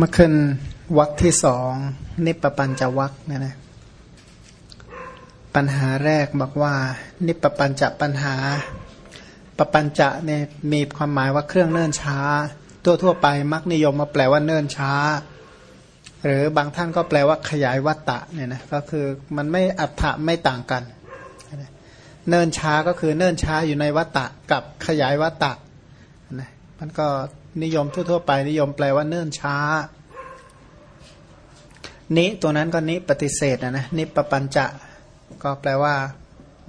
มื่อคืนวักที่สองนิปปัญจวักนะนะปัญหาแรกบอกว่า นิปปัญจะปัญหาปปัญจะเนี่ยมีความหมายว่าเครื่องเนิ่นช้าตัวทั่วไปมักนิยมมาแปลว่าเนิ่นช้า หรือบางท่านก็แปลว่าขยายวัตตะเนี่ยนะก็คือมันไม่อัฏฐะไม่ต่างกัน เนิ่นช้าก็คือเนิ่นช้าอยู่ในวัตตะกับขยายวัตตะนะมันก็ นิยมทั่วๆไป นิยมแปลว่าเนิ่นช้า นิตัวนั้นก็นิปฏิเสธนะนะนิปปัญจะ ก็แปลว่า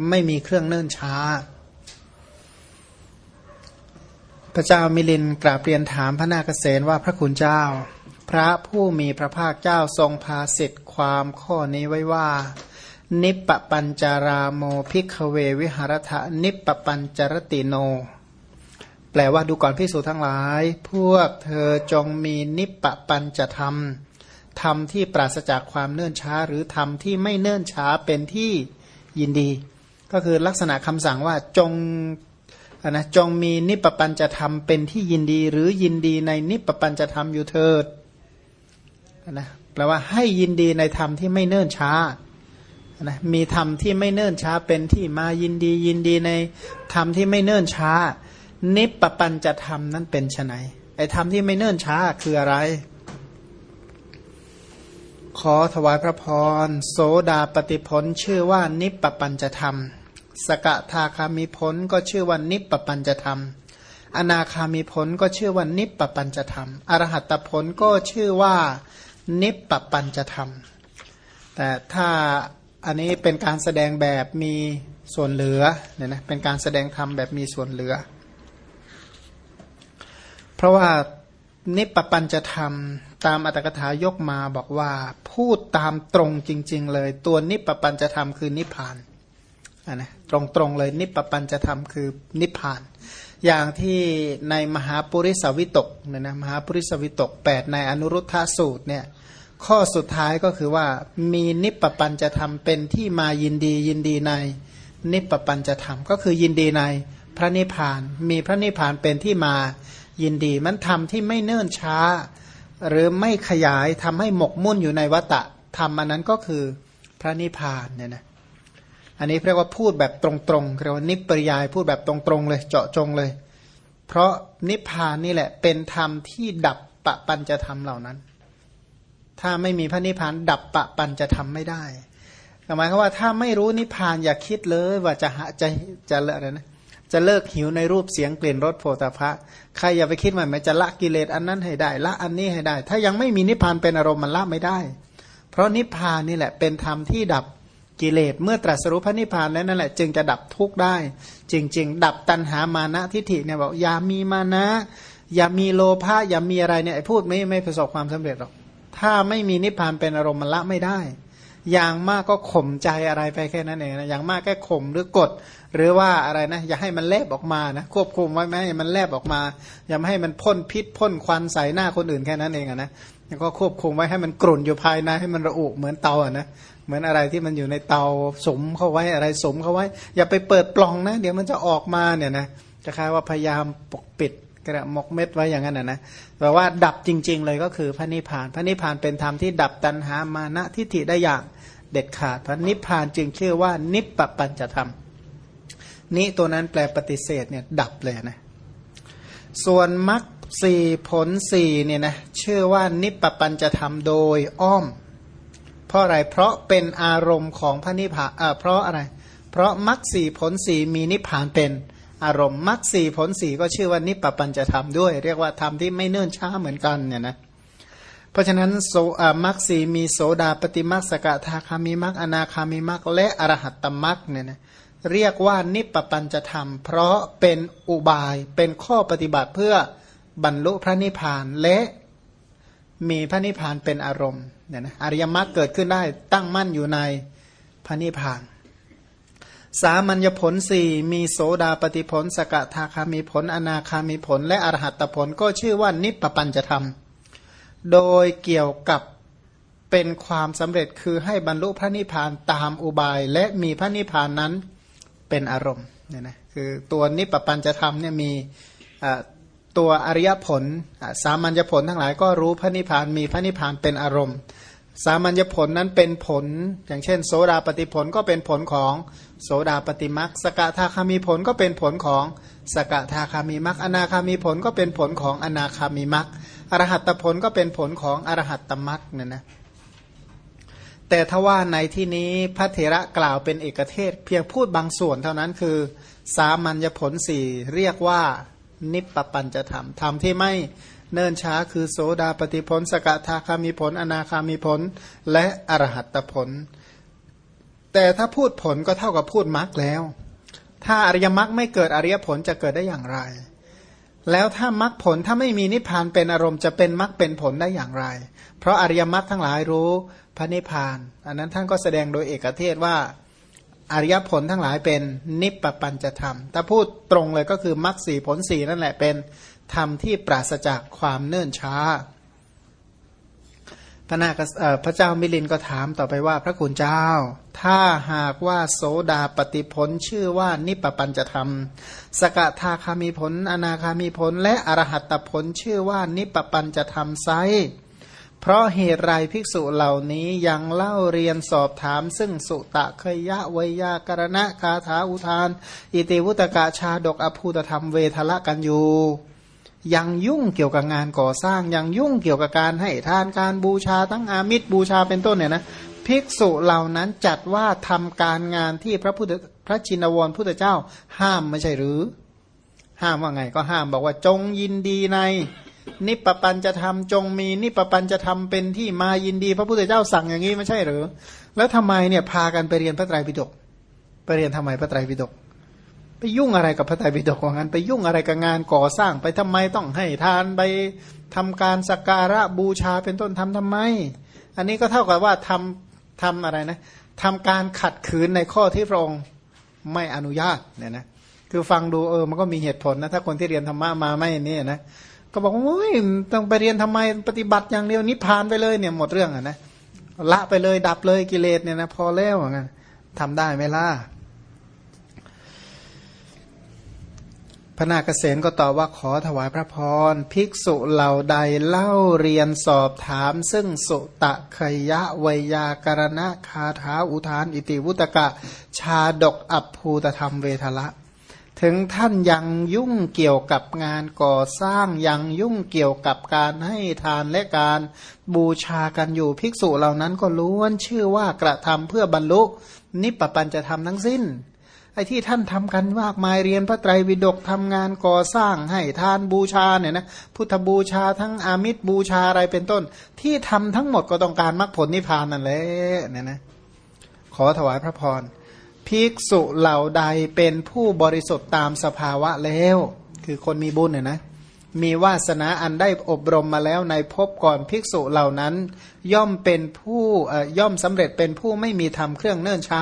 ไม่มีเครื่องเนิ่นช้า พระเจ้ามิลินกราบเรียนถามพระนาคเษนว่าพระคุณเจ้า พระผู้มีพระภาคเจ้าทรงพาสิทธิความข้อนี้ไว้ว่านิปปัญจารามโมพิกเววิหารทะนิปปัญจรติโน แปลว่าดูก่อนพิสูจทั้งหลาย พวกเธอจงมีนิปปปัญจะธรรมธรรมที่ปราศจากความเนื่นช้า หรือธรรมที่ไม่เนื่นช้าเป็นที่ยินดี ก็คือลักษณะคำสั่งว่าจงนะจงมีนิปปัญจะธรรมเป็นที่ยินดี หรือยินดีในนิปปัญจะธรรมอยู่เถิดนะแปลว่าให้ยินดีในธรรมที่ไม่เนื่นช้านะมีธรรมที่ไม่เนื่นช้าเป็นที่มายินดียินดีในธรรมที่ไม่เนื่นช้า นิปปัญจะธรรมนั้นเป็นไนไอ้ธรรมที่ไม่เนิ่นช้าคืออะไร ขอถวายพระพรโสดาปฏิพลชื่อว่านิปปัญจะธรรม สกทาคามิพลก็ชื่อว่านิปปัญจะธรรม อนาคามิผลก็ชื่อว่านิปปัญจะธรรม อรหัตผลก็ชื่อว่านิปปัญจะธรรม แต่ถ้าอันนี้เป็นการแสดงแบบมีส่วนเหลือเนี่ยนะเป็นการแสดงธรรมแบบมีส่วนเหลือ ราะว่านิปปัญจะทำตามอัตถกถายกมาบอกว่าพูดตามตรงจริง ๆ เลย ตัวนิปปัญจะทำคือนิพพานอันนะตรงๆเลยนิปปัญจะทำคือนิพพาน อย่างที่ในมหาปุริสวิตกเนี่ยนะมหาปุริสวิตก 8 ในอนุรุทธาสูตรเนี่ยข้อสุดท้ายก็คือว่ามีนิปปัญจะทำเป็นที่มายินดียินดีในนิปปัญจะทำก็คือยินดีในพระนิพพาน มีพระนิพพานเป็นที่มา ยินดีมันทำที่ไม่เนิ่นช้า หรือไม่ขยายทำให้หมกมุ่นอยู่ในวัตะทำอันนั้นก็คือพระนิพพานเนี่ยนะอันนี้เรียกว่าพูดแบบตรงๆเรียกว่านิปริยายพูดแบบตรงๆเลยเจาะจงเลย เพราะนิพพานนี่แหละ เป็นธรรมที่ดับปะปัญจะทำเหล่านั้น ถ้าไม่มีพระนิพพานดับปะปัญจะทำไม่ได้หมายความว่าถ้าไม่รู้นิพพานอย่าคิดเลยว่าจะหาจะจะอะไรนะ จะเลิกหิวในรูปเสียงกลิ่นรสโผฏฐะใครอย่าไปคิดว่ามันจะละกิเลสอันนั้นให้ได้ ละอันนี้ให้ได้ ถ้ายังไม่มีนิพพานเป็นอารมณ์มันละไม่ได้ เพราะนิพพานนี่แหละเป็นธรรมที่ดับกิเลสเมื่อตรัสรู้พระนิพพานแล้วนั่นแหละจึงจะดับทุกข์ได้ จริง ๆ ดับตัณหามานะทิฏฐิเนี่ยบอกอย่ามีมานะ อย่ามีโลภะอย่ามีอะไรเนี่ยพูดไม่ไม่ประสบความสำเร็จหรอกถ้าไม่มีนิพพานเป็นอารมณ์มันละไม่ได้ อย่างมากก็ข่มใจอะไรไปแค่นั้นเองนะอย่างมากแค่ข่มหรือกด หรือว่าอะไรนะ อย่าให้มันแลบออกมานะควบคุมไว้ไม่ให้มันแลบออกมา อย่าให้มันพ่นพิษพ่นควันใส่หน้าคนอื่นแค่นั้นเองนะแล้วก็ควบคุมไว้ให้มันกลุ่นอยู่ภายในให้มันระอุเหมือนเตาอะนะเหมือนอะไรที่มันอยู่ในเตาสมเข้าไว้อะไรสมเข้าไว้ อย่าไปเปิดปล่องนะ เดี๋ยวมันจะออกมาเนี่ยนะจะคล้ายว่าพยายามปกปิดกระมกเม็ดไว้อย่างนั้นนะนะแต่ว่าดับจริง ๆ เลยก็คือพระนิพพาน พระนิพพานเป็นธรรมที่ดับตัณหามานะทิฏฐิได้อย่างเด็ดขาดพระนิพพานจึงชื่อว่านิปปัญจะธรรม นี้ตัวนั้นแปลปฏิเสธเนี่ยดับเลยนะส่วนมรรคสี่ผลสี่เนี่ยนะชื่อว่านิปปัญจะธรรมโดยอ้อม เพราะอะไรเพราะเป็นอารมณ์ของพระนิพพานเอ่อเพราะอะไร เพราะมรรคสี่ผลสี่มีนิพพานเป็นอารมณ์มรรคสี่ผลสี่ก็ชื่อว่านิปปัญจะธรรมด้วย เรียกว่าธรรมที่ไม่เนื่นช้าเหมือนกันเนี่ยนะเพราะฉะนั้นโสมักสีมีโสดาปฏิมักสกทาคามิมักอนาคามิมักและอรหัตตมักเนี่ยนะ เรียกว่านิปปัญจะธรรม เพราะเป็นอุบายเป็นข้อปฏิบัติเพื่อบรรลุพระนิพพานและมีพระนิพพานเป็นอารมณ์เนี่ยนะอริยมรรคเกิดขึ้นได้ตั้งมั่นอยู่ในพระนิพพาน สามัญญผลสี่มีโสดาปฏิผล สกทาคามีผล อนาคามีผล และอรหัตผลก็ชื่อว่านิปปัญจะธรรม โดยเกี่ยวกับเป็นความสำเร็จคือให้บรรลุพระนิพพานตามอุบาย และมีพระนิพพานนั้น เป็นอารมณ์เนี่ยนะคือตัวนิปปัญจะทำเนี่ยมีตัวอริยผลสามัญญผลทั้งหลายก็รู้พระนิพพานมีพระนิพพานเป็นอารมณ์ สามัญญผลนั้นเป็นผล อย่างเช่น โสดาปฏิผลก็เป็นผลของโสดาปฏิมักสกทาคามีผลก็เป็นผลของสกทาคามีมักอนาคามีผลก็เป็นผลของอนาคามีมักอรหัตผลก็เป็นผลของอรหัตตมักเนี่ยนะ แต่ถ้าว่าในที่นี้พระเถระกล่าวเป็นเอกเทศ เพียงพูดบางส่วนเท่านั้นคือ สามัญญผลสี่เรียกว่านิปปัญจะธรรมธรรมที่ไม่เนิ่นช้าคือโสดาปฏิผล สกทาคามีผล อนาคามีผล และอรหัตผล แต่ถ้าพูดผลก็เท่ากับพูดมรรคแล้ว ถ้าอริยมรรคไม่เกิดอริยผลจะเกิดได้อย่างไร แล้วถ้ามรรคผลถ้าไม่มีนิพพานเป็นอารมณ์จะเป็นมรรคเป็นผลได้อย่างไร เพราะอริยมรรคทั้งหลายรู้พระนิพพาน อันนั้นท่านก็แสดงโดยเอกเทศว่าอริยผลทั้งหลายเป็นนิปปัญจธรรม ถ้าพูดตรงเลยก็คือมรรคสีผลสีนั่นแหละเป็นธรรมที่ปราศจากความเนื่นช้า พระนาคพระเจ้ามิลินก็ถามต่อไปว่าพระคุณเจ้า ถ้าหากว่าโสดาปฏิผลชื่อว่านิปปัญจะธรรม สกทาคามีผล อนาคามีผล และอรหัตผลชื่อว่านิปปัญจะธรรมไซเพราะเหตุไรภิกษุเหล่านี้ยังเล่าเรียนสอบถาม ซึ่งสุตะเคยยะวยากรณะคาถาอุทาน อิติวุตกะชาดกอภูตธรรมเวทละกันอยู่ ยังยุ่งเกี่ยวกับงานก่อสร้าง ยังยุ่งเกี่ยวกับการให้ทานการบูชาทั้งอามิตรบูชาเป็นต้นเนี่ยนะภิกษุเหล่านั้นจัดว่าทำการงานที่พระพุทธพระชินวรพุทธเจ้า ห้ามไม่ใช่หรือ ห้ามว่าไงก็ห้ามบอกว่าจงยินดีใน นิปปัญจะทำจงมีนิปปัญจะทำเป็นที่มายินดี พระพุทธเจ้าสั่งอย่างนี้ไม่ใช่หรือ แล้วทำไมเนี่ยพากันไปเรียนพระไตรปิฎกไปเรียนทำไมพระไตรปิฎก ไปยุ่งอะไรกับพระไตรปิฎกว่างั้น ไปยุ่งอะไรกับงานก่อสร้างไปทำไมต้องให้ทานไปทำการสักการะบูชาเป็นต้นทำทำไม อันนี้ก็เท่ากับว่าทำทำอะไรนะทำการขัดขืนในข้อที่พระองค์ไม่อนุญาตเนี่ยนะคือฟังดูเออมันก็มีเหตุผลนะถ้าคนที่เรียนธรรมะมาไม่นี่นะก็บอกว่าโอ้ยต้องไปเรียนทำไมปฏิบัติอย่างเดียวนิพพานไปเลยเนี่ยหมดเรื่องอะนะละไปเลยดับเลยกิเลสเนี่ยนะพอแล้วเหมือนกันทำได้ไหมล่ะ พระนาคเษนก็ตอบว่าขอถวายพระพร ภิกษุเหล่าใดเล่าเรียนสอบถาม ซึ่งสุตะขยะวยากรณะคาถาอุทาน อิติวุตกะ ชาดกอัพภูตธรรมเวทละ ถึงท่านยังยุ่งเกี่ยวกับงานก่อสร้างยังยุ่งเกี่ยวกับการให้ทานและการบูชากันอยู่ภิกษุเหล่านั้นก็ล้วนชื่อว่ากระทำเพื่อบรรลุนิปปัญจะทำทั้งสิ้น ไอ้ที่ท่านทำกันมากมายเรียนพระไตรปิฎกทำงานก่อสร้างให้ทานบูชาเนี่ยนะพุทธบูชาทั้งอามิตรบูชาอะไรเป็นต้น ที่ทำทั้งหมดก็ต้องการมรรคผลนิพพานนั่นแหละเนี่ยนะขอถวายพระพรภิกษุเหล่าใดเป็นผู้บริสุทธิ์ตามสภาวะแล้ว คือคนมีบุญเนี่ยนะ มีวาสนาอันได้อบรมมาแล้วในภพก่อนภิกษุเหล่านั้น ย่อมเป็นผู้ย่อมสำเร็จเป็นผู้ไม่มีทำเครื่องเนิ่นช้า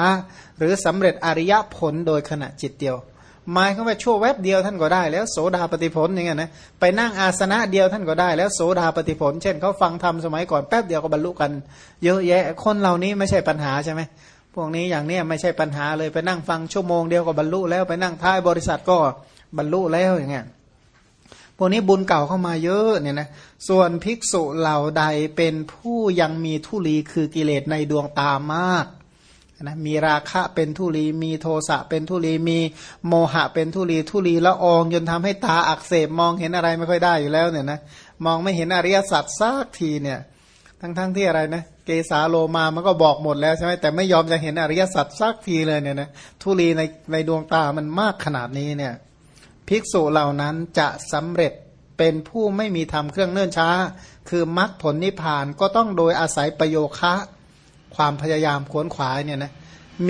หรือสำเร็จอริยผลโดยขณะจิตเดียวหมายเขาว่าชั่วแวบเดียวท่านก็ได้แล้วโสดาปฏิผลอย่างเงี้ยนะไปนั่งอาสนะเดียวท่านก็ได้แล้วโสดาปฏิผล เช่นเขาฟังธรรมสมัยก่อนแป๊บเดียวก็บรรลุกัน เยอะแยะคนเหล่านี้ไม่ใช่ปัญหาใช่ไหมพวกนี้อย่างเนี้ยไม่ใช่ปัญหาเลยไปนั่งฟังชั่วโมงเดียวก็บรรลุแล้วไปนั่งท้ายบริษัทก็บรรลุแล้วอย่างเงี้ย วกนี้บุญเก่าเข้ามาเยอะเนี่ยนะส่วนภิกษุเหล่าใดเป็นผู้ยังมีทุลีคือกิเลสในดวงตามากนะมีราคะเป็นทุลีมีโทสะเป็นทุลีมีโมหะเป็นทุลีทุลีละอองจนทำให้ตาอักเสบมองเห็นอะไรไม่ค่อยได้อยู่แล้วเนี่ยนะมองไม่เห็นอริยสัจสักทีเนี่ย ทั้งๆทที่อะไรนะเกสาโลมามันก็บอกหมดแล้วใช่ไหมแต่ไม่ยอมจะเห็นอริยสัจสักทีเลยเนี่ยนะทุลีในในดวงตามันมากขนาดนี้เนี่ย ภิกษุเหล่านั้นจะสำเร็จเป็นผู้ไม่มีทำเครื่องเนื่นช้า คือมรรคผลนิพพานก็ต้องโดยอาศัยประโยคะ ความพยายามขวนขวายเนี่ยนะ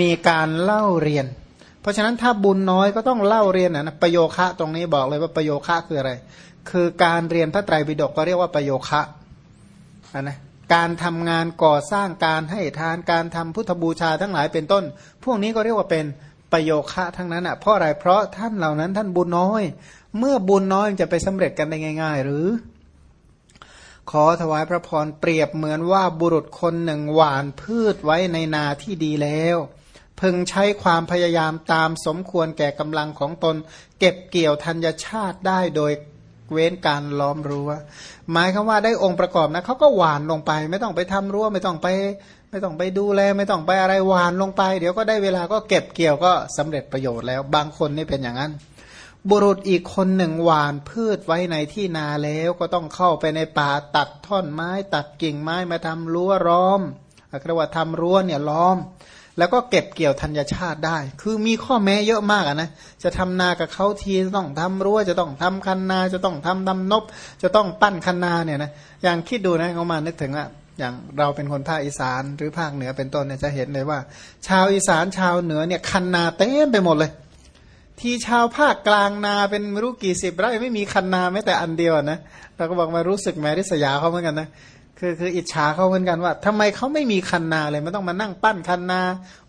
มีการเล่าเรียน เพราะฉะนั้นถ้าบุญน้อยก็ต้องเล่าเรียนนะประโยคะตรงนี้บอกเลยว่าประโยคะคืออะไร คือการเรียนพระไตรปิฎกก็เรียกว่าประโยคะนะการทำงานก่อสร้างการให้ทานการทำพุทธบูชาทั้งหลายเป็นต้น พวกนี้ก็เรียกว่าเป็น ประโยคะทั้งนั้นอะเพราะอะไรเพราะท่านเหล่านั้นท่านบุญน้อย เมื่อบุญน้อยจะไปสำเร็จกันได้ง่าย ๆ หรือ ขอถวายพระพรเปรียบเหมือนว่าบุรุษคนหนึ่งหวานพืชไว้ในนาที่ดีแล้วพึงใช้ความพยายามตามสมควรแก่กำลังของตน เก็บเกี่ยวธัญชาติได้โดยเว้นการล้อมรั้วหมายคำว่าได้องค์ประกอบนะเขาก็หวานลงไป ไม่ต้องไปทำรั้วไม่ต้องไป ไม่ต้องไปดูแลไม่ต้องไปอะไรหวานลงไป เดี๋ยวก็ได้เวลาก็เก็บเกี่ยวก็สำเร็จประโยชน์แล้ว บางคนนี่เป็นอย่างนั้น บุรุษอีกคนหนึ่งหวานพืชไว้ในที่นาแล้วก็ต้องเข้าไปในป่าตัดท่อนไม้ ตัดกิ่งไม้มาทำรั้วล้อมเรียกว่าทำรั้วเนี่ยล้อม แล้วก็เก็บเกี่ยวธัญชาติได้ คือมีข้อแม้เยอะมากนะจะทำนากับเขาทีต้องทำรั้วจะต้องทำคันนาจะต้องทำดำนบ จะต้องปั้นคันนาเนี่ยนะอย่างคิดดูนะเขามานึกถึงว่า อย่างเราเป็นคนภาคอีสานหรือภาคเหนือเป็นต้นเนี่ยจะเห็นเลยว่า ชาวอีสานชาวเหนือเนี่ยคันนาเต็มไปหมดเลย ที่ชาวภาคกลางนาเป็นรู้กี่สิบไร่ไม่มีคันนาแม้แต่อันเดียวนะเราก็บอกมารู้สึกแมริสยาเขาเหมือนกันนะคือคืออิจฉาเขาเหมือนกันว่าทำไมเขาไม่มีคันนาเลยไม่ต้องมานั่งปั้นคันนา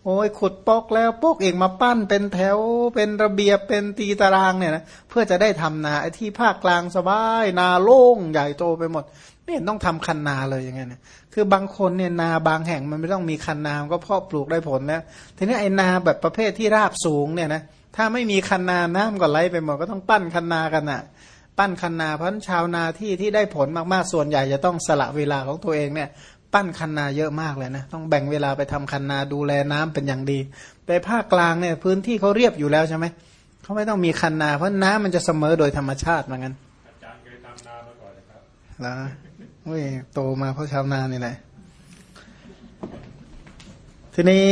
โอ้ยขุดปอกแล้วปอกเองมาปั้นเป็นแถวเป็นระเบียบเป็นตีตารางเนี่ยนะเพื่อจะได้ทำนาไอ้ที่ภาคกลางสบายนาโล่งใหญ่โตไปหมด ไม่เห็นต้องทำคันนาเลยอย่างเงี้ยนะคือบางคนเนี่ยนาบางแห่งมันไม่ต้องมีคันนาก็เพาะปลูกได้ผลแล้ว ทีนี้ไอ้นาแบบประเภทที่ราบสูงเนี่ยนะ ถ้าไม่มีคันนาน้ำก็ไหลไปหมดก็ต้องปั้นคันนากันอะ ปั้นคันนาเพราะชาวนาที่ที่ได้ผลมากๆส่วนใหญ่จะต้องสละเวลาของตัวเองเนี่ย ปั้นคันนาเยอะมากเลยนะ ต้องแบ่งเวลาไปทำคันนาดูแลน้ำเป็นอย่างดีแต่ภาคกลางเนี่ยพื้นที่เขาเรียบอยู่แล้วใช่ไหมเขาไม่ต้องมีคันนาเพราะน้ำมันจะเสมอโดยธรรมชาติเหมือนกันอาจารย์เคยทำนามาก่อนนะครับแล้ว เว้ยโตมาเพราะชาวนานี่แหละ ทีนี้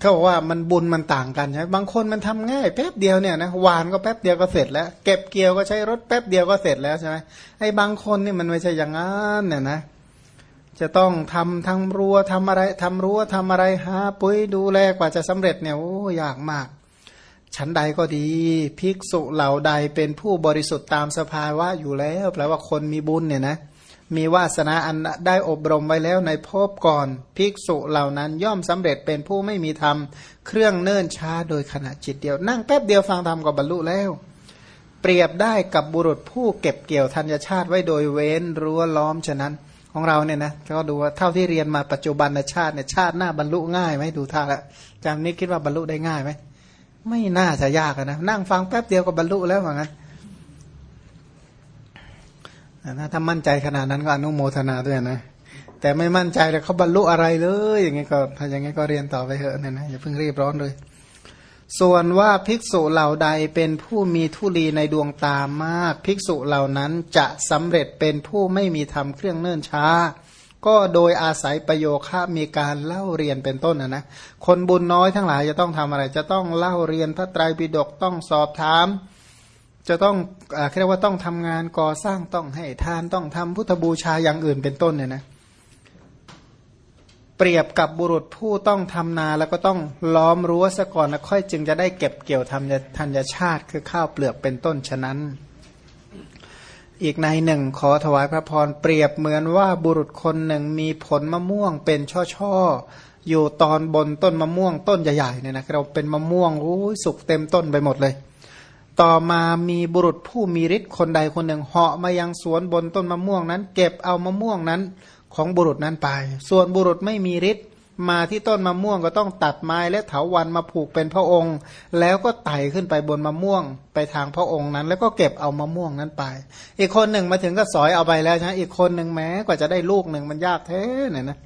เขาบอกว่ามันบุญมันต่างกันใช่บางคนมันทำง่ายแป๊บเดียวเนี่ยนะหวานก็แป๊บเดียวก็เสร็จแล้ว เก็บเกี่ยวก็ใช้รถแป๊บเดียวก็เสร็จแล้วใช่ไหมไอ้บางคนนี่มันไม่ใช่อย่างนั้นเนี่ยนะ จะต้องทำทำรั้วทำอะไรทำรั้วทำอะไรหาปุ๋ยดูแลกว่าจะสำเร็จเนี่ยโอ้ยากมากชั้นใดก็ดี ภิกษุเหล่าใดเป็นผู้บริสุทธิ์ตามสภาวะอยู่แล้วแปลว่าคนมีบุญเนี่ยนะ มีวาสนาอันได้อบรมไว้แล้วในภพก่อน ภิกษุเหล่านั้นย่อมสำเร็จเป็นผู้ไม่มีธรรม เครื่องเนิ่นช้าโดยขณะจิตเดียว นั่งแป๊บเดียวฟังธรรมก็บรรลุแล้ว เปรียบได้กับบุรุษผู้เก็บเกี่ยวธัญชาติไว้โดยเว้นรั้วล้อมฉะนั้นของเราเนี่ยนะก็ดูว่าเท่าที่เรียนมาปัจจุบันชาติเนี่ยชาติหน้าบรรลุง่ายไหมดูท่าละจำนี้คิดว่าบรรลุได้ง่ายไหมไม่น่าจะยากนะนั่งฟังแป๊บเดียวก็บรรลุแล้วเหมือนกัน นะถ้ามั่นใจขนาดนั้นก็อนุโมทนาด้วยนะ แต่ไม่มั่นใจแล้วเขาบรรลุอะไรเลย อย่างงี้ก็ถ้าอย่างงี้ก็เรียนต่อไปเถอะเนี่ยนะอย่าเพิ่งรีบร้อนเลย ส่วนว่าภิกษุเหล่าใดเป็นผู้มีทุลีในดวงตามาก ภิกษุเหล่านั้นจะสำเร็จเป็นผู้ไม่มีทำเครื่องเนื่นช้า ก็โดยอาศัยประโยคะมีการเล่าเรียนเป็นต้นนะนะคนบุญน้อยทั้งหลายจะต้องทำอะไร จะต้องเล่าเรียนพระไตรปิฎกต้องสอบถาม จะต้องเรียกว่าต้องทำงานก่อสร้างต้องให้ทานต้องทำพุทธบูชาอย่างอื่นเป็นต้นเนี่ยนะเปรียบกับบุรุษผู้ต้องทำนาแล้วก็ต้องล้อมรั้วซะก่อนแล้วค่อยจึงจะได้เก็บเกี่ยวทำธัญชาติคือข้าวเปลือกเป็นต้นฉะนั้น อีกในหนึ่งขอถวายพระพรเปรียบเหมือนว่าบุรุษคนหนึ่งมีผลมะม่วงเป็นช่อๆอยู่ตอนบนต้นมะม่วงต้นใหญ่ๆเนี่ยนะเราเป็นมะม่วงโอ้ยสุกเต็มต้นไปหมดเลย ต่อมามีบุรุษผู้มีฤทธิ์คนใดคนหนึ่งเหาะมายังสวนบนต้นมะม่วงนั้น เก็บเอามะม่วงนั้นของบุรุษนั้นไป ส่วนบุรุษไม่มีฤทธิ์มาที่ต้นมะม่วงก็ต้องตัดไม้และเถาวันมาผูกเป็นพระองค์ แล้วก็ไต่ขึ้นไปบนมะม่วง ไปทางพระองค์นั้น แล้วก็เก็บเอามะม่วงนั้นไป อีกคนหนึ่งมาถึงก็สอยเอาไปแล้วใช่อีกคนหนึ่งแม้กว่าจะได้ลูกหนึ่งมันยากแท้เนี่ยนะ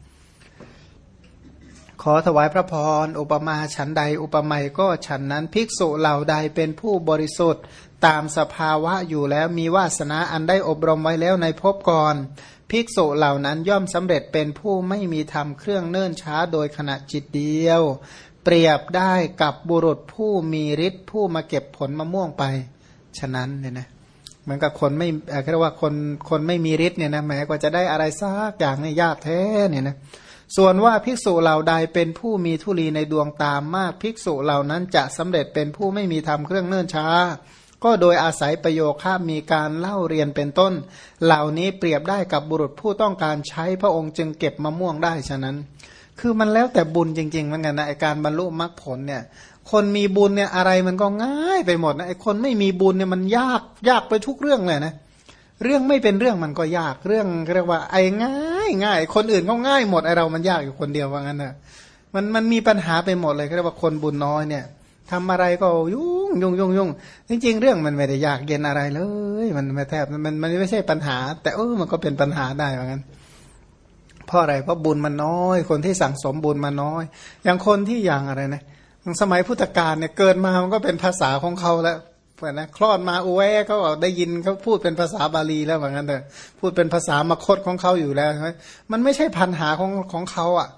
ขอถวายพระพร อุปมาฉันใด อุปไมยก็ฉันนั้นภิกษุเหล่าใดเป็นผู้บริสุทธิ์ ตามสภาวะอยู่แล้วมีวาสนาอันได้อบรมไว้แล้วในภพก่อน ภิกษุเหล่านั้นย่อมสำเร็จเป็นผู้ไม่มีธรรมเครื่องเนิ่นช้าโดยขณะจิตเดียว เปรียบได้กับบุรุษผู้มีฤทธิ์ผู้มาเก็บผลมะม่วงไป ฉะนั้นเนี่ยนะเหมือนกับคนไม่เรียกว่าคนคนไม่มีฤทธิ์เนี่ยนะแม้กว่าจะได้อะไรสักอย่างเนี่ยยากแท้เนี่ยนะ ส่วนว่าภิกษุเหล่าใดเป็นผู้มีทุลีในดวงตามมาก ภิกษุเหล่านั้นจะสำเร็จเป็นผู้ไม่มีธรรมเครื่องเนื่นช้า ก็โดยอาศัยประโยคข้ามีการเล่าเรียนเป็นต้น เหล่านี้เปรียบได้กับบุรุษผู้ต้องการใช้พระองค์จึงเก็บมะม่วงได้ฉะนั้น คือมันแล้วแต่บุญจริงๆเหมือนกันนะไอการบรรลุมรรคผลเนี่ย คนมีบุญเนี่ยอะไรมันก็ง่ายไปหมดนะไอคนไม่มีบุญเนี่ยมันยากยากไปทุกเรื่องเลยนะ เรื่องไม่เป็นเรื่องมันก็ยากเรื่องเรียกว่า ไอ้ง่ายง่าย คนอื่นก็ง่ายหมดไอเรามันยากอยู่คนเดียวว่างั้นนะมันมันมีปัญหาไปหมดเลยเรียกว่าคนบุญน้อยเนี่ยทำอะไรก็ยุ่งยุ่งยุ่งยุ่งจริง ๆ เรื่องมันไม่ได้ยากเย็นอะไรเลย มันไม่แทบมันมันไม่ใช่ปัญหา แต่เออมันก็เป็นปัญหาได้เหมือนกันเพราะอะไรเพราะบุญมันน้อย คนที่สั่งสมบุญมาน้อย อย่างคนที่อย่างอะไรนะสมัยพุทธกาลเนี่ยเกิดมามันก็เป็นภาษาของเขาแล้ว นะคลอดมาอุแวเขาบอกได้ยินเขาพูดเป็นภาษาบาลีแล้วเหมือนกันเถอะพูดเป็นภาษามคตของเขาอยู่แล้วใช่ไหมมันไม่ใช่ปัญหาของของเขาอะ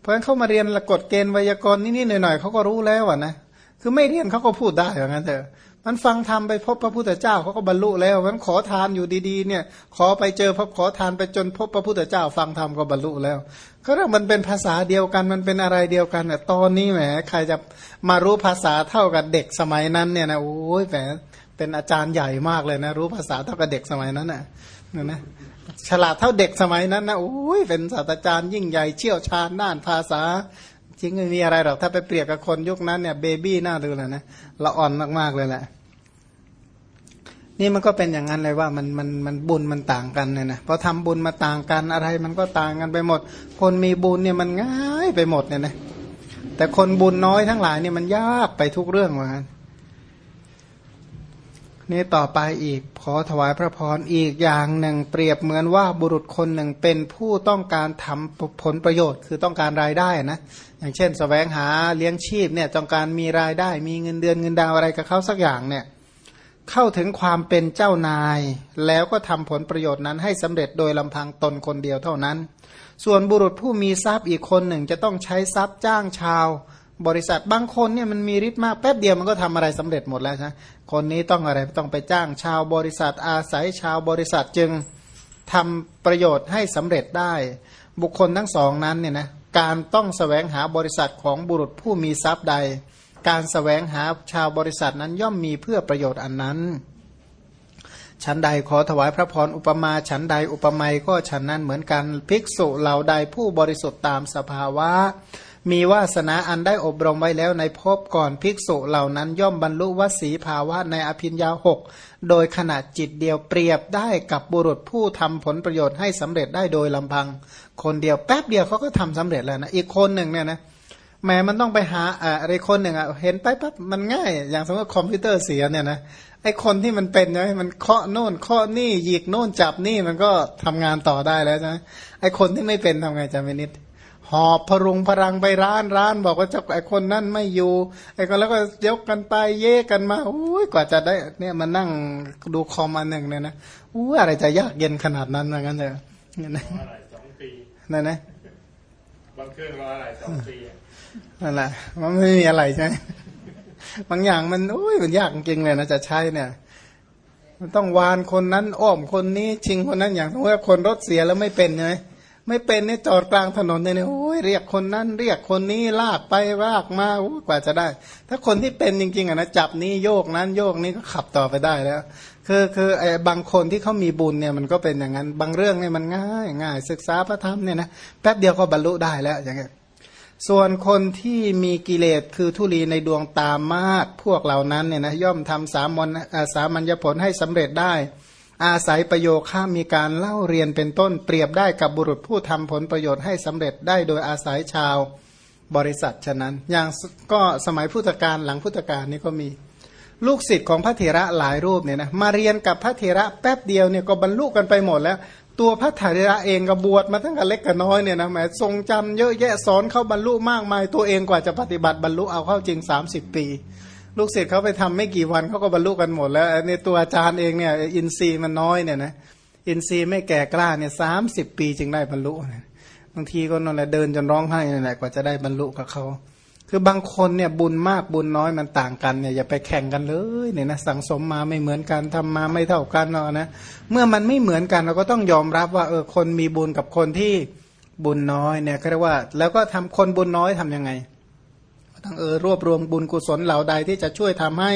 เพราะฉะนั้นเขามาเรียนกฎเกณฑ์ไวยากรณ์นิดๆหน่อยๆเขาก็รู้แล้วอะนะคือไม่เรียนเขาก็พูดได้เหมือนกันเถอะ มันฟังทำไปพบพระพุทธเจ้าเขาก็บรรลุแล้วมันขอทานอยู่ดีๆ เนี่ย ขอไปเจอพบขอทานไปจนพบพระพุทธเจ้า ฟังธรรมก็บรรลุแล้วก็เรื่องมันเป็นภาษาเดียวกันมันเป็นอะไรเดียวกันแต่ตอนนี้แหมใครจะมารู้ภาษาเท่ากับเด็กสมัยนั้นเนี่ยนะโอ้ยแหมเป็นอาจารย์ใหญ่มากเลยนะ รู้ภาษาเท่ากับเด็กสมัยนั้นน่ะเนี่ยนะฉลาดเท่าเด็กสมัยนั้นนะโอ้ยเป็นศาสตราจารย์ยิ่งใหญ่เชี่ยวชาญด้านภาษา จริงไม่มีอะไรหรอกถ้าไปเปรียบกับคนยุคนั้นเนี่ยเบบี้น่าดูเลยนะละอ่อนมากๆเลยแหละนี่มันก็เป็นอย่างนั้นเลยว่ามันมันมันบุญมันต่างกันเนี่ยนะพอทำบุญมาต่างกันอะไรมันก็ต่างกันไปหมด คนมีบุญเนี่ยมันง่ายไปหมดเนี่ยนะแต่คนบุญน้อยทั้งหลายเนี่ยมันยากไปทุกเรื่องเหมือนกัน นี่ต่อไปอีกขอถวายพระพรอีกอย่างหนึ่งเปรียบเหมือนว่าบุรุษคนหนึ่งเป็นผู้ต้องการทำผลประโยชน์ คือต้องการรายได้นะอย่างเช่นสแสวงหาเลี้ยงชีพเนี่ยต้องการมีรายได้ มีเงินเดือนเงินดาวอะไรกับเขาสักอย่างเนี่ยเข้าถึงความเป็นเจ้านาย แล้วก็ทำผลประโยชน์นั้นให้สำเร็จโดยลำพังตนคนเดียวเท่านั้น ส่วนบุรุษผู้มีทรัพย์อีกคนหนึ่งจะต้องใช้ทรัพย์จ้างชาว บริษัทบางคนเนี่ยมันมีฤทธิ์มากแป๊บเดียวมันก็ทำอะไรสำเร็จหมดแล้วใช่คนนี้ต้องอะไรต้องไปจ้างชาวบริษัทอาศัยชาวบริษัทจึงทำประโยชน์ให้สำเร็จได้ บุคคลทั้งสองนั้นเนี่ยนะการต้องสแสวงหาบริษัทของบุรุษผู้มีทรัพย์ใด การสแสวงหาชาวบริษัทนั้นย่อมมีเพื่อประโยชน์อันนั้นฉันใดขอถวายพระพรอุปมาฉันใดอุปไมยก็ฉันนั้นเหมือนกันภิกษุเหล่าใดผู้บริสุทธิ์ตามสภาวะ มีวาสนาอันได้อบรมไว้แล้วในภพก่อนภิกษุเหล่านั้นย่อมบรรลุวสีภาวะในอภิญญาหกโดยขณะจิตเดียวเปรียบได้กับบุรุษผู้ทำผลประโยชน์ให้สำเร็จได้โดยลำพัง คนเดียวแป๊บเดียวเขาก็ทำสำเร็จแล้วนะอีกคนหนึ่งเนี่ยนะแม้มันต้องไปหาอะไรคนหนึ่งอะเห็นไปปั๊บมันง่าย อย่างสมมติคอมพิวเตอร์เสียเนี่ยนะไอคนที่มันเป็นใช่ไหมมันเคาะโน่นเคาะนี่หยิกโน่นจับนี่มันก็ทำงานต่อได้แล้วใช่ไหมไอคนที่ไม่เป็นทำไงจะไม่นิด หอบพรุงพรังไปร้านร้าน บอกว่าเจ้าไอคนนั่นไม่อยู่ไอคนแล้วก็ยกกันไปเย่กันมาอุ้ยกว่าจะได้ เนี่ยมานั่งดูคอมอันหนึ่งเนี่ยนะอุ้ยอะไรจะยากเย็นขนาดนั้นเหมือนกันเลยเนี่ยนะนั่นนะบางเครื่องรออะไรสองปีนั่นแหละมันไม่มีอะไรใช่บางอย่างมันโอ้ยมันยากจริงเลยนะจะใช้เนี่ยมันต้องวานคนนั้นอ้อมคนนี้ชิงคนนั้นอย่างสมมติว่าคนรถเสียแล้วไม่เป็นใช่ไหม ไม่เป็นนี่จอดกลางถนนเนี่ยโอ้ยเรียกคนนั้นเรียกคนนี้ลากไปลากมากว่าจะได้ ถ้าคนที่เป็นจริงๆอะนะจับนี้โยกนั้นโยกนี้ก็ขับต่อไปได้แล้ว คือคือไอ้บางคนที่เขามีบุญเนี่ยมันก็เป็นอย่างนั้น บางเรื่องเนี่ยมันง่ายง่ายศึกษาพระธรรมเนี่ยนะแป๊บเดียวก็บรรลุได้แล้วอย่างเงี้ยส่วนคนที่มีกิเลสคือทุลีในดวงตามากพวกเหล่านั้นเนี่ยนะย่อมทำสามมนสามัญญผลให้สำเร็จได้ อาศัยประโยค่ามีการเล่าเรียนเป็นต้นเปรียบได้กับบุรุษผู้ทำผลประโยชน์ให้สำเร็จได้โดยอาศัยชาวบริษัทฉะนั้น อย่างก็สมัยพุทธกาลหลังพุทธกาลนี่ก็มีลูกศิษย์ของพระเถระหลายรูปเนี่ยนะมาเรียนกับพระเถระแป๊บเดียวเนี่ยก็บรรลุกันไปหมดแล้ว ตัวพระถระเองก็บวชมาตั้งแต่เล็กกับน้อยเนี่ยนะแหมทรงจำเยอะแยะสอนเข้าบรรลุมากมาย ตัวเองกว่าจะปฏิบัติบรรลุเอาเข้าจริง 30 ปี ลูกศิษย์เขาไปทำไม่กี่วันเขาก็บรรลุกันหมดแล้วในตัวอาจารย์เองเนี่ยอินทรีย์มันน้อยเนี่ยนะอินทรีย์ไม่แก่กล้าเนี่ยสามสิบปีจึงได้บรรลุบางทีก็นั่นแหละเดินจนร้องไห้นั่นแหละกว่าจะได้บรรลุกับเขาคือบางคนเนี่ยบุญมากบุญน้อยมันต่างกันเนี่ยอย่าไปแข่งกันเลยเนี่ยนะสังสมมาไม่เหมือนกันทำมาไม่เท่ากันเนาะนะเมื่อมันไม่เหมือนกันเราก็ต้องยอมรับว่าเออคนมีบุญกับคนที่บุญน้อยเนี่ยก็เรียกว่า แล้วก็ทำคนบุญน้อยทํำยังไง ต้งเออรวบรวมบุญกุศลเหล่าใดที่จะช่วยทำให้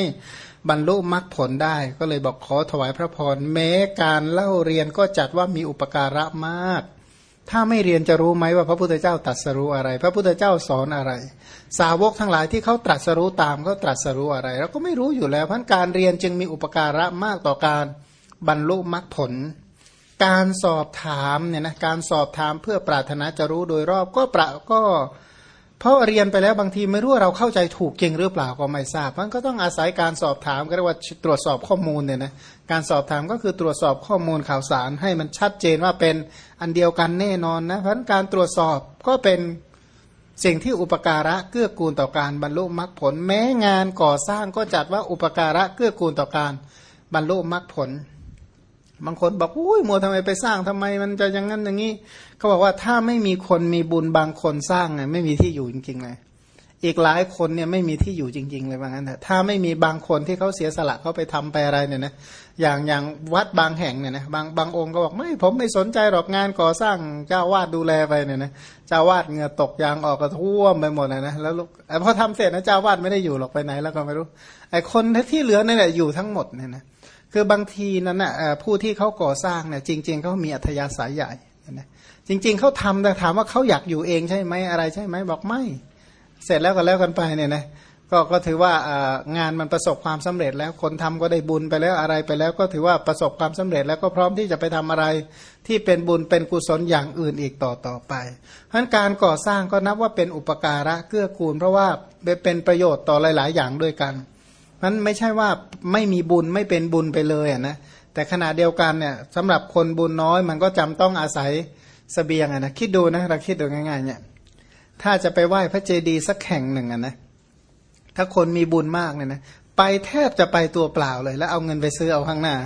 บรรลุมรรคผลได้ ก็เลยบอกขอถวายพระพรแม้การเล่าเรียนก็จัดว่ามีอุปการะมาก ถ้าไม่เรียนจะรู้ไหมว่าพระพุทธเจ้าตรัสรู้อะไร พระพุทธเจ้าสอนอะไร สาวกทั้งหลายที่เขาตรัสรู้ตามเขาตรัสรู้อะไรเราก็ไม่รู้อยู่แล้วเพราะการเรียนจึงมีอุปการะมากต่อการบรรลุมรรคผล การสอบถามเนี่ยนะการสอบถามเพื่อปรารถนาจะรู้โดยรอบก็ประก็ เพราะเรียนไปแล้วบางทีไม่รู้ว่าเราเข้าใจถูกจริงหรือเปล่าก็ไม่ทราบมันก็ต้องอาศัยการสอบถามก็เรียกว่าตรวจสอบข้อมูลเนี่ยนะการสอบถามก็คือตรวจสอบข้อมูลข่าวสารให้มันชัดเจนว่าเป็นอันเดียวกันแน่นอนนะเพราะการตรวจสอบก็เป็นสิ่งที่อุปการะเกื้อกูลต่อการบรรลุมรรคผล แม้งานก่อสร้างก็จัดว่าอุปการะเกื้อกูลต่อการบรรลุมรรคผล บางคนบอกอุ้ยมัวทำไมไปสร้างทำไมมันจะอย่างนั้นอย่างนี้เขาบอกว่าถ้าไม่มีคนมีบุญบางคนสร้างไงไม่มีที่อยู่จริง ๆ เลย อีกหลายคนเนี่ยไม่มีที่อยู่จริง ๆ เลยว่างั้นแต่ถ้าไม่มีบางคนที่เขาเสียสละเขาไปทำไปอะไรเนี่ยนะอย่างอย่างวัดบางแห่งเนี่ยนะบางบางองค์ก็บอกไม่ผมไม่สนใจหรอกงานก่อสร้างเจ้าวาดดูแลไปเนี่ยนะเจ้าวาดเงือตกยางออกกระท่วมไปหมดเลยนะแล้วพอทำเสร็จนะเจ้าวาดไม่ได้อยู่หรอกไปไหนแล้วก็ไม่รู้ไอ้คนที่เหลือนี่แหละอยู่ทั้งหมดเนี่ยนะ คือบางทีนั้นนะผู้ที่เขาก่อสร้างเนี่ยจริง ๆเขามีอัธยาศัยใหญ่นะจริง ๆเขาทำแต่ถามว่าเขาอยากอยู่เองใช่ไหมอะไรใช่ไหมบอกไม่ เสร็จแล้วก็แล้วกันไปเนี่ยนะก็ก็ถือว่างานมันประสบความสำเร็จแล้วคนทำก็ได้บุญไปแล้วอะไรไปแล้ว ก็ถือว่าประสบความสำเร็จแล้วก็พร้อมที่จะไปทำอะไรที่เป็นบุญเป็นกุศลอย่างอื่นอีกต่อต่อไปเพราะการก่อสร้างก็นับว่าเป็นอุปการะเกื้อกูล เพราะว่าเป็นประโยชน์ต่อหลาย ๆ อย่างด้วยกัน มันไม่ใช่ว่าไม่มีบุญไม่เป็นบุญไปเลยอะนะแต่ขณะเดียวกันเนี่ยสำหรับคนบุญน้อยมันก็จำต้องอาศัยสเสบียงอะนะคิดดูนะเราคิดดูง่ายๆเนี่ยถ้าจะไปไหว้พระเจดีย์สักแห่งหนึ่งอะนะถ้าคนมีบุญมากเนี่ยนะไปแทบจะไปตัวเปล่าเลย แล้วเอาเงินไปซื้อเอาข้างหน้า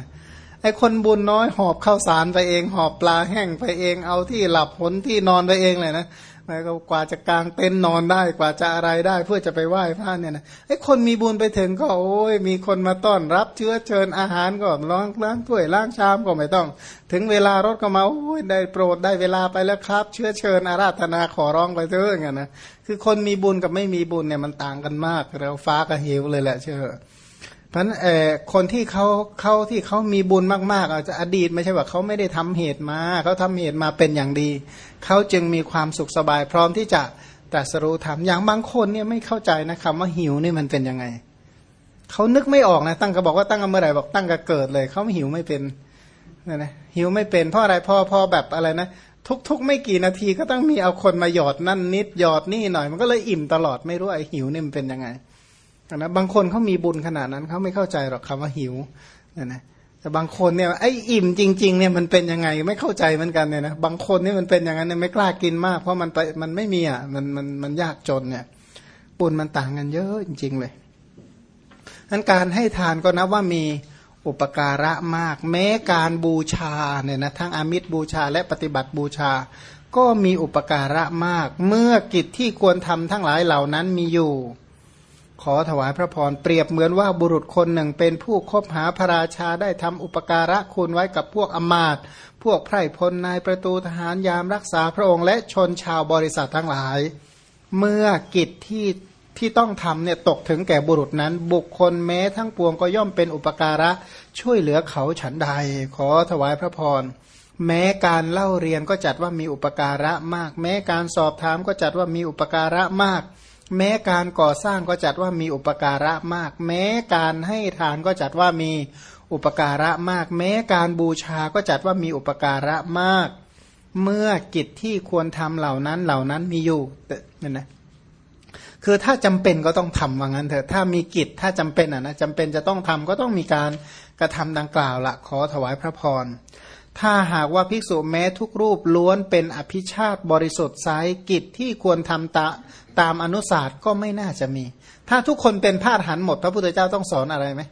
ไอ้คนบุญน้อยหอบข้าวสารไปเอง หอบปลาแห้งไปเอง เอาที่หลับผลที่นอนไปเองเลยนะ แล้วก็กว่าจะกางเต็นท์นอนได้กว่าจะอะไรได้ เพื่อจะไปไหว้พระเนี่ยนะไอ้คนมีบุญไปถึงก็โอ้ยมีคนมาต้อนรับเชื้อเชิญอาหารก็ล้างล้างถ้วยล้างชามก็ไม่ต้อง ถึงเวลารถก็มาโอ้ยได้โปรดได้เวลาไปแล้วครับ เชื้อเชิญอาราธนาขอร้องไปเถอะอย่างนะคือคนมีบุญกับไม่มีบุญเนี่ยมันต่างกันมากแล้วฟ้ากับเหวเลยแหละเชื่อ เพราะเออคนที่เขาเขาที่เขามีบุญมากๆอาจจะอดีตไม่ใช่ว่าเขาไม่ได้ทำเหตุมาเขาทำเหตุมาเป็นอย่างดี เขาจึงมีความสุขสบายพร้อมที่จะตรัสรู้ธรรมอย่างบางคนเนี่ยไม่เข้าใจนะคำว่าหิวนี่มันเป็นยังไงเขานึกไม่ออกนะตั้งก็บอกว่าตั้งเมื่อไหร่บอกตั้งก็เกิดเลยเขาหิวไม่เป็นนะนะหิวไม่เป็นเพราะอะไรพอพอแบบอะไรนะทุกๆ ไม่กี่นาทีก็ต้องมีเอาคนมาหยอดนั่นนิดหยอดนี่หน่อย มันก็เลยอิ่มตลอดไม่รู้ไอ้หิวนี่มันเป็นยังไง นะบางคนเขามีบุญขนาดนั้นเขาไม่เข้าใจหรอกคำว่าหิวนะนะแต่บางคนเนี่ยไอ้อิ่มจริงๆเนี่ยมันเป็นยังไงไม่เข้าใจเหมือนกันเนี่ยนะบางคนนี่มันเป็นอย่างนั้นเนี่ยไม่กล้ากินมาก เพราะมันไปมันไม่มีอะมันมันมันยากจนเนี่ยบุญมันต่างกันเยอะจริง ๆ เลยนั้นการให้ทานก็นับว่ามีอุปการะมาก แม้การบูชาเนี่ยนะทั้งอามิตรบูชาและปฏิบัติบูชา ก็มีอุปการะมาก เมื่อกิจที่ควรทำทั้งหลายเหล่านั้นมีอยู่ ขอถวายพระพรเปรียบเหมือนว่าบุรุษคนหนึ่งเป็นผู้คบหาพระราชาได้ทำอุปการะคุณไว้กับพวกอมาตพวกไพร่พลนายประตูทหารยามรักษาพระองค์และชนชาวบริษัททั้งหลาย เมื่อกิจที่ที่ต้องทำเนี่ยตกถึงแก่บุรุษนั้น บุคคลแม้ทั้งปวงก็ย่อมเป็นอุปการะช่วยเหลือเขาฉันใด ขอถวายพระพรแม้การเล่าเรียนก็จัดว่ามีอุปการะมาก แม้การสอบถามก็จัดว่ามีอุปการะมาก แม้การก่อสร้างก็จัดว่ามีอุปการะมาก แม้การให้ทานก็จัดว่ามีอุปการะมาก แม้การบูชาก็จัดว่ามีอุปการะมาก เมื่อกิจที่ควรทำเหล่านั้นเหล่านั้นมีอยู่เนี่ยนะคือถ้าจำเป็นก็ต้องทำว่างั้นเถอะถ้ามีกิจถ้าจำเป็นอะนะจำเป็นจะต้องทำก็ต้องมีการกระทำดังกล่าวละขอถวายพระพร ถ้าหากว่าภิกษุแม้ทุกรูปล้วนเป็นอภิชาติบริสุทธิ์ไซกิจที่ควรทำตาตามอนุศาสตร์ก็ไม่น่าจะมี ถ้าทุกคนเป็นพาดหันหมด พระพุทธเจ้าต้องสอนอะไรไหม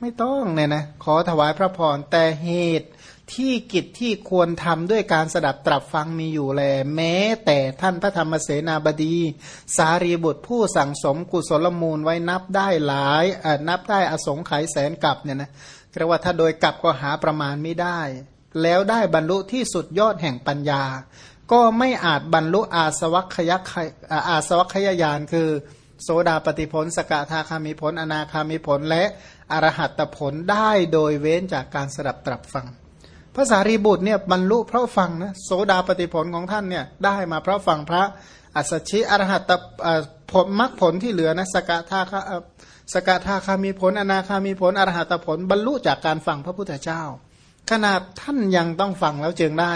ไม่ต้องเนี่ยนะ ขอถวายพระพรแต่เหตุที่กิจที่ควรทำด้วยการสดับตรับฟังมีอยู่แล แม้แต่ท่านพระธรรมเสนาบดี สารีบุตรผู้สั่งสมกุศลมูลไว้นับได้หลายนับได้อสงไขยแสนกับเนี่ยนะ เรียกว่าถ้าโดยกลับก็หาประมาณไม่ได้ แล้วได้บรรลุที่สุดยอดแห่งปัญญา ก็ไม่อาจบรรลุอาสวัคยอาสวัคยายานคือโสดาปฏิผล สกทาคามิผล อนาคามิผล และอรหัตผลได้โดยเว้นจากการสดับตรับฟังภาษารีบุตรเนี่ยบรรลุเพราะฟังนะโสดาปฏิผลของท่านเนี่ยได้มาเพราะฟังพระอัสชิอรหัตผลมรรคผลที่เหลือนะสกทาคา สกทาคามีผล อนาคามีผล อรหัตผล บรรลุจากการฟังพระพุทธเจ้า ขนาดท่านยังต้องฟังแล้วจึงได้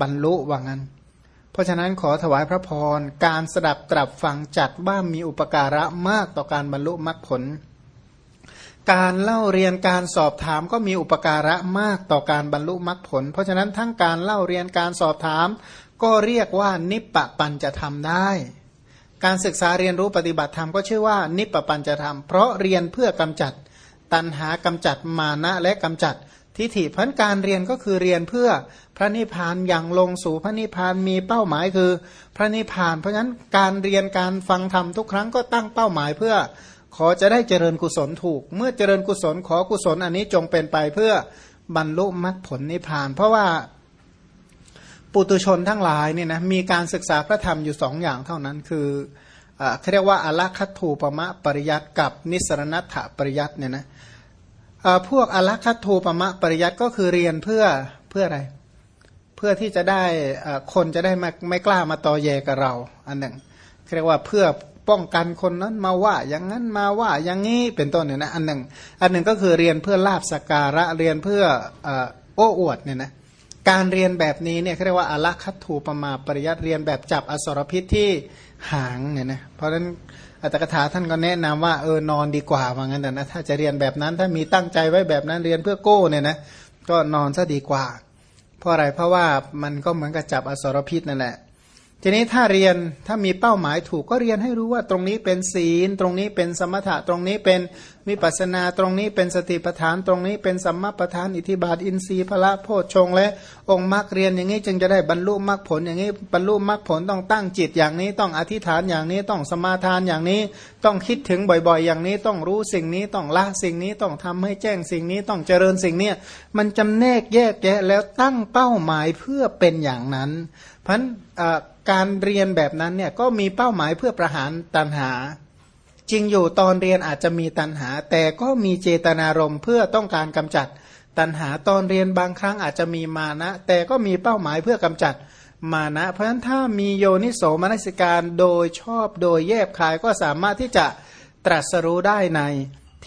บรรลุว่างั้น เพราะฉะนั้นขอถวายพระพร การสดับตรับฟังจัดว่ามีอุปการะมากต่อการบรรลุมรรคผล การเล่าเรียนการสอบถามก็มีอุปการะมากต่อการบรรลุมรรคผล เพราะฉะนั้นทั้งการเล่าเรียนการสอบถาม ก็เรียกว่านิปปะปัญจะทำได้ การศึกษาเรียนรู้ปฏิบัติธรรมก็ชื่อว่านิปปปัญจะทำเพราะเรียนเพื่อกำจัด ตัณหากำจัดมานะและกำจัดทิฏฐิพันการเรียนก็คือเรียนเพื่อพระนิพพานอย่างลงสู่พระนิพพานมีเป้าหมายคือ พระนิพพาน เพราะฉะนั้นการเรียนการฟังธรรมทุกครั้งก็ตั้งเป้าหมายเพื่อขอจะได้เจริญกุศลถูก เมื่อเจริญกุศลขอกุศลอันนี้จงเป็นไปเพื่อบรรลุมรรคผลนิพพาน เพราะว่า ปุตุชนทั้งหลายเนี่ยนะมีการศึกษาพระธรรมอยู่สองอย่างเท่านั้นคือเขาเรียกว่าอลคัตถูปมะปริยัตกับนิสรณัตถปริยัตเนี่ยนะพวกอลัคัตทูปมะปริยัตก็คือเรียนเพื่อเพื่ออะไร เพื่อที่จะได้คนจะได้ไม่ไม่กล้ามาต่อแยกับเรา อันหนึ่งเรียกว่าเพื่อป้องกันคนนั้นมาว่าอย่างนั้นมาว่าอย่างนี้เป็นต้นเนี่ยนะอันหนึ่งอันหนึ่งก็คือเรียนเพื่อลาบสการะเรียนเพื่อโอ้อวดเนี่ยนะ การเรียนแบบนี้เนี่ยเขาเรียกว่าอลัคัตถูปมาปริยัติเรียนแบบจับอสรพิษที่หางเนี่ยนะเพราะฉะนั้นอัตถกถาท่านก็แนะนำว่าเออนอนดีกว่าว่างั้นนะถ้าจะเรียนแบบนั้นถ้ามีตั้งใจไว้แบบนั้นเรียนเพื่อโก้เนี่ยนะก็นอนซะดีกว่า เพราะอะไรเพราะว่ามันก็เหมือนกับจับอสรพิษนั่นแหละ ทีนี้ถ้าเรียนถ้ามีเป้าหมายถูกก็เรียนให้รู้ว่าตรงนี้เป็นศีล ตรงนี้เป็นสมถะตรงนี้เป็นวิปัสนาตรงนี้เป็นสติปัฏฐาน ตรงนี้เป็นสัมมาปัฏฐานอิทิบาทอินทรีย์พละโพชฌงและองค์มรรคเรียนอย่างนี้จึงจะได้บรรลุมรรคผลอย่างนี้บรรลุมรรคผลต้องตั้งจิตอย่างนี้ต้องอธิษฐานอย่างนี้ต้องสมาทานอย่างนี้ต้องคิดถึงบ่อยๆ อย่างนี้ต้องรู้สิ่งนี้ต้องละสิ่งนี้ต้องทำให้แจ้งสิ่งนี้ต้องเจริญสิ่งนี้มันจำแนกแยกแยะแล้วตั้งเป้าหมายเพื่อเป็นอย่างนั้น เพราะ การเรียนแบบนั้นเนี่ยก็มีเป้าหมายเพื่อประหารตัณหา จริงอยู่ตอนเรียนอาจจะมีตัณหา แต่ก็มีเจตนารมณ์เพื่อต้องการกำจัดตัณหาตอนเรียนบางครั้งอาจจะมีมานะ แต่ก็มีเป้าหมายเพื่อกำจัดมานะ เพราะฉะนั้นถ้ามีโยนิโสมนสิการโดยชอบโดยแยบคายก็สามารถที่จะตรัสรู้ได้ใน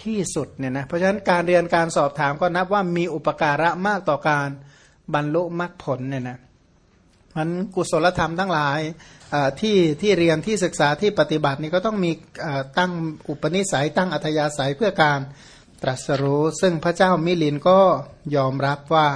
ที่สุดเนี่ยนะเพราะฉะนั้นการเรียนการสอบถามก็นับว่ามีอุปการะมากต่อการบรรลุมรรคผลเนี่ยนะ มันกุศลธรรมทั้งหลายที่ที่เรียนที่ศึกษาที่ปฏิบัตินี่ก็ต้องมีตั้งอุปนิสัยตั้งอัธยาศัยเพื่อการตรัสรู้ ซึ่งพระเจ้ามิลินก็ยอมรับว่า